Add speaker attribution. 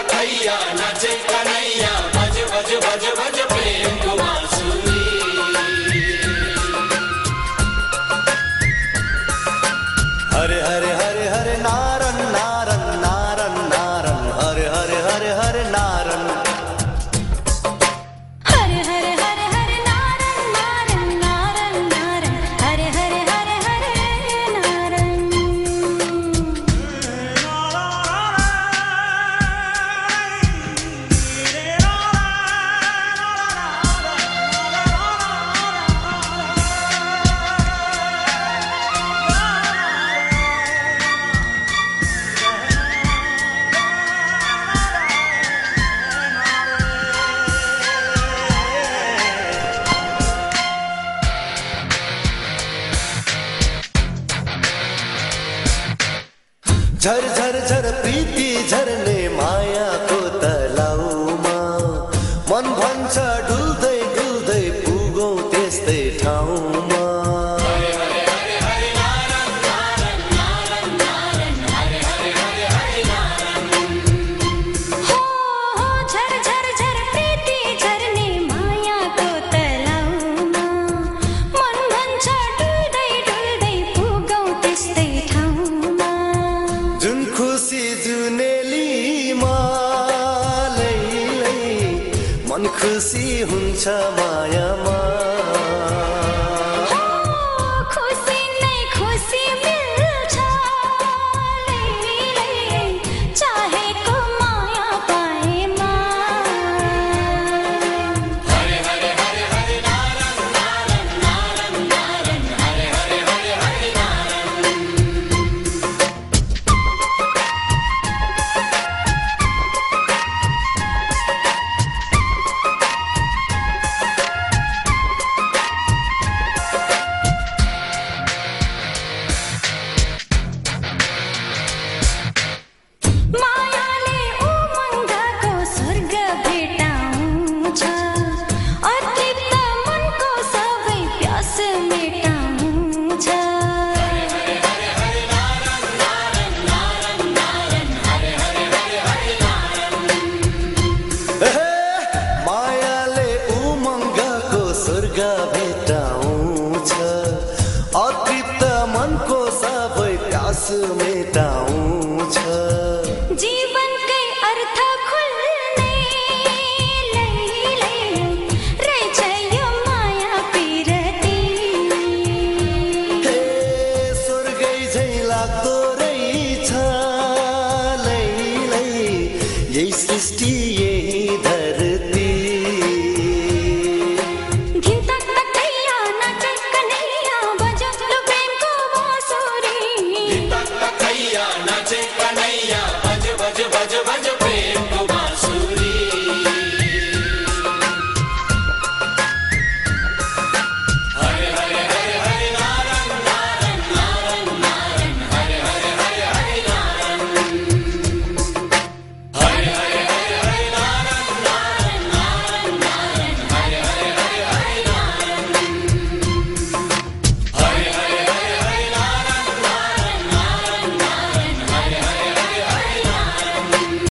Speaker 1: लखैया भज प्रेम कुमार
Speaker 2: हरे हरे झर झर झर प्रीति झर्ने मायाको तलाउमा। मन भन्छ डुल्दै डुल्दै पुगौँ त्यस्तै ठाउँमा। खुसी हुन्छ मायामा। जान को सब प्यास मेटाऊं